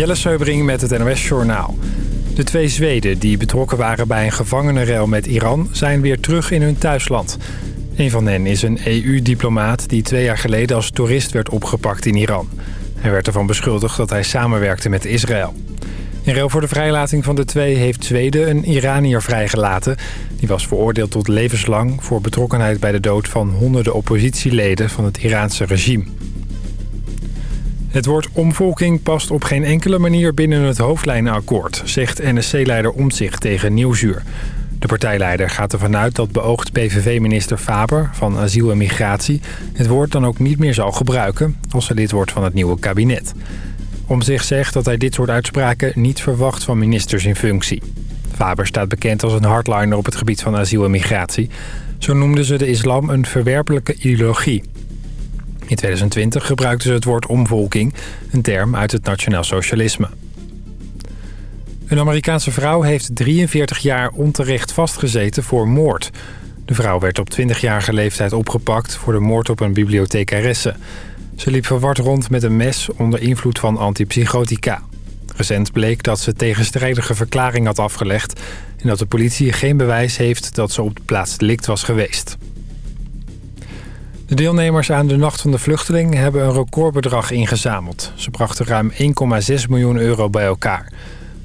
Jelle Seubring met het NOS Journaal. De twee Zweden die betrokken waren bij een gevangenenruil met Iran... zijn weer terug in hun thuisland. Een van hen is een EU-diplomaat die twee jaar geleden als toerist werd opgepakt in Iran. Hij werd ervan beschuldigd dat hij samenwerkte met Israël. In ruil voor de vrijlating van de twee heeft Zweden een Iranier vrijgelaten. Die was veroordeeld tot levenslang voor betrokkenheid bij de dood van honderden oppositieleden van het Iraanse regime. Het woord omvolking past op geen enkele manier binnen het hoofdlijnenakkoord, zegt NSC-leider Omtzigt tegen Nieuwsuur. De partijleider gaat ervan uit dat beoogd PVV-minister Faber van Asiel en Migratie het woord dan ook niet meer zal gebruiken als ze lid wordt van het nieuwe kabinet. Omtzigt zegt dat hij dit soort uitspraken niet verwacht van ministers in functie. Faber staat bekend als een hardliner op het gebied van asiel en migratie. Zo noemden ze de islam een verwerpelijke ideologie. In 2020 gebruikten ze het woord omvolking, een term uit het nationaal socialisme. Een Amerikaanse vrouw heeft 43 jaar onterecht vastgezeten voor moord. De vrouw werd op 20-jarige leeftijd opgepakt voor de moord op een bibliothecaresse. Ze liep verward rond met een mes onder invloed van antipsychotica. Recent bleek dat ze tegenstrijdige verklaring had afgelegd... en dat de politie geen bewijs heeft dat ze op de plaats delict was geweest. De deelnemers aan de Nacht van de Vluchteling hebben een recordbedrag ingezameld. Ze brachten ruim 1,6 miljoen euro bij elkaar.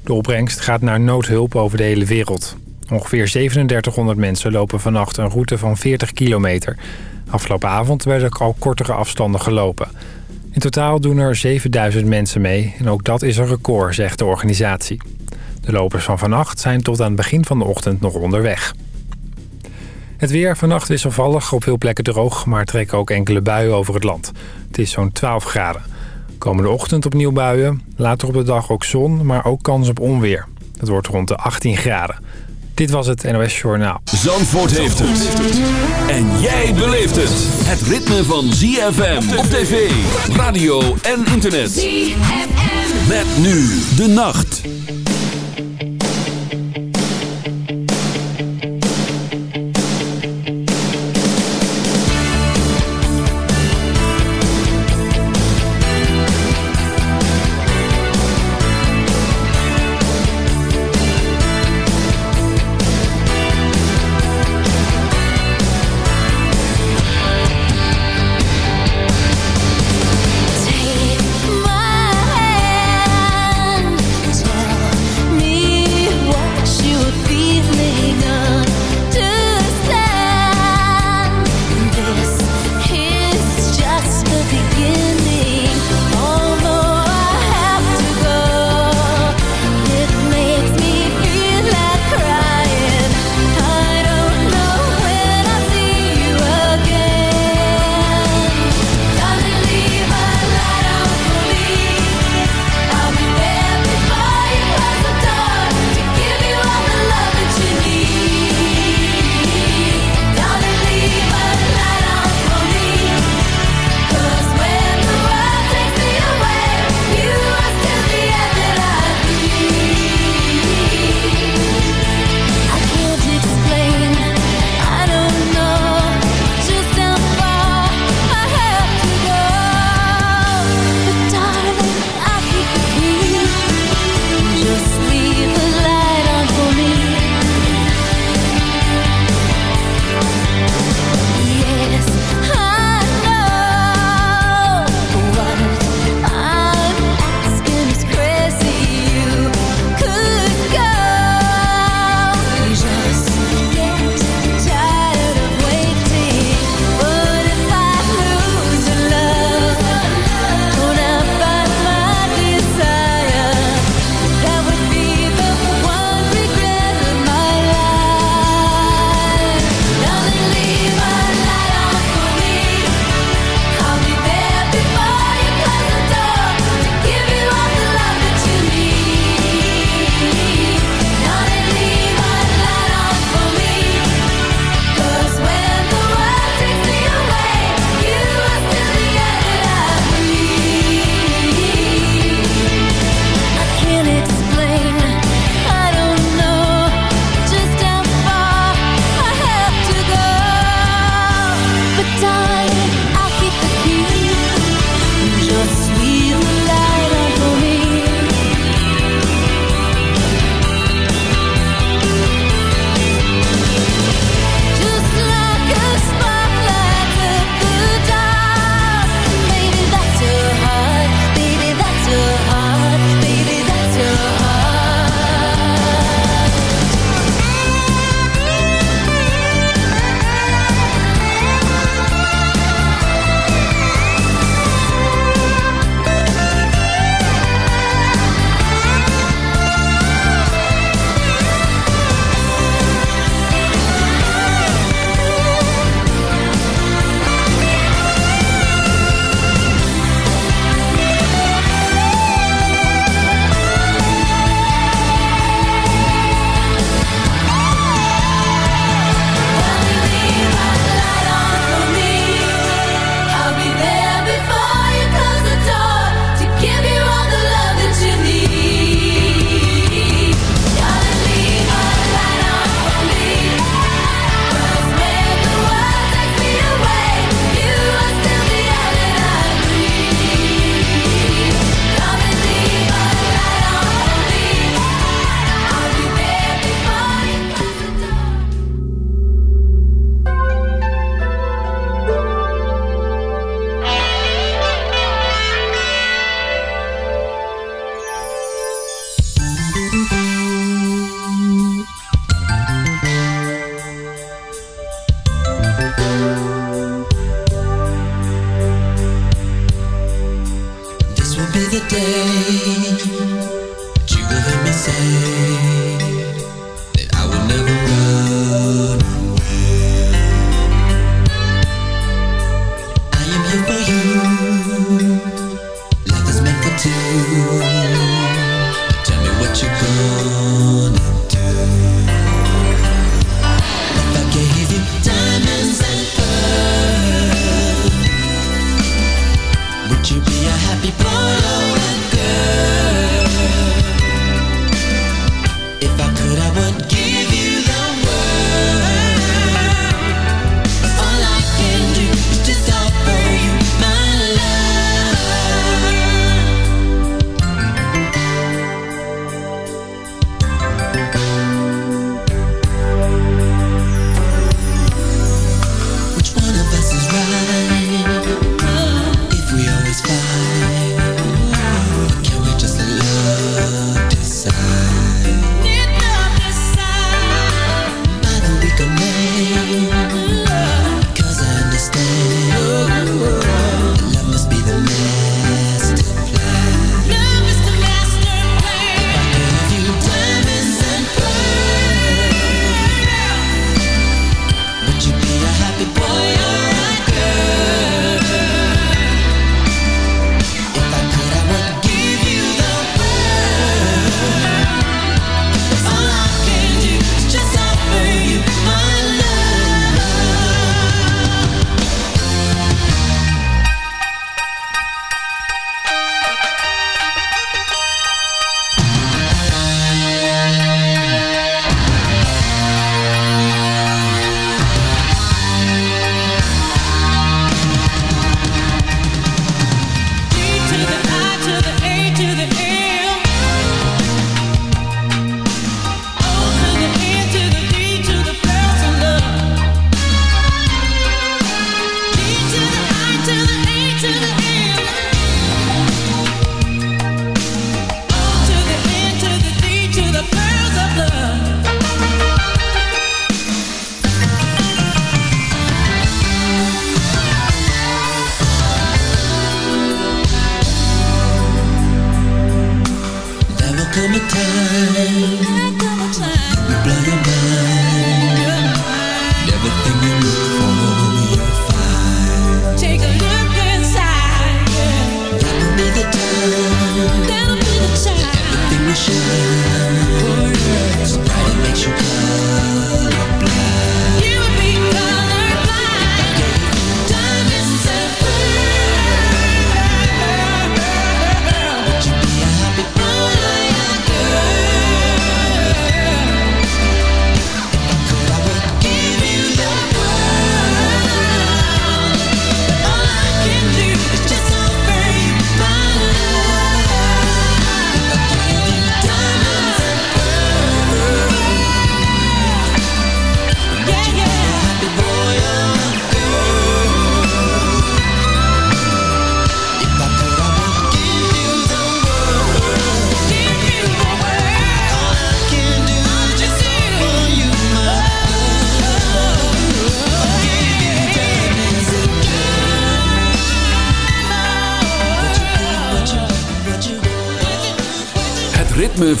De opbrengst gaat naar noodhulp over de hele wereld. Ongeveer 3700 mensen lopen vannacht een route van 40 kilometer. Afgelopen avond werden ook al kortere afstanden gelopen. In totaal doen er 7000 mensen mee en ook dat is een record, zegt de organisatie. De lopers van vannacht zijn tot aan het begin van de ochtend nog onderweg. Het weer vannacht wisselvallig, op veel plekken droog... maar trekken ook enkele buien over het land. Het is zo'n 12 graden. Komende ochtend opnieuw buien, later op de dag ook zon... maar ook kans op onweer. Het wordt rond de 18 graden. Dit was het NOS Journaal. Zandvoort heeft het. En jij beleeft het. Het ritme van ZFM op tv, radio en internet. ZFM. Met nu de nacht.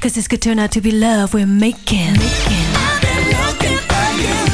Cause this could turn out to be love we're making. making. I've been looking for you.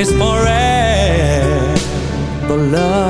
is forever love.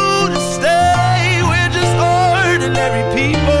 ordinary people.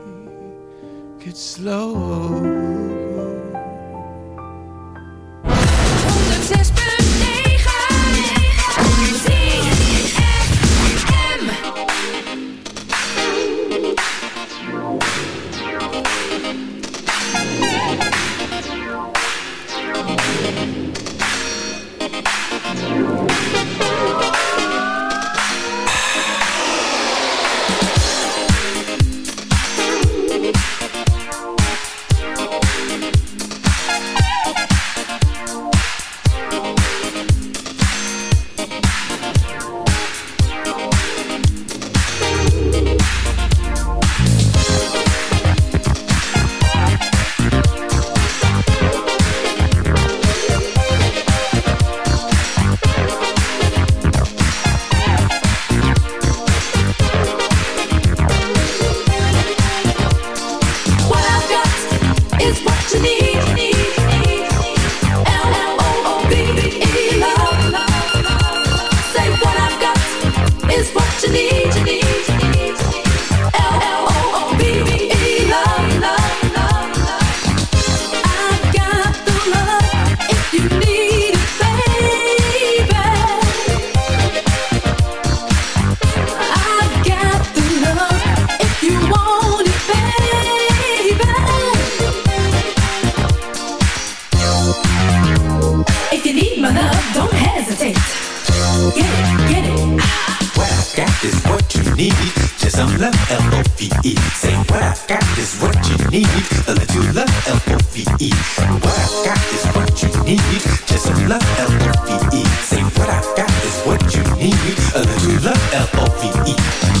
it slow. some love, L-O-V-E. Say what I got is what you need. A little love, L-O-V-E.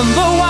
and the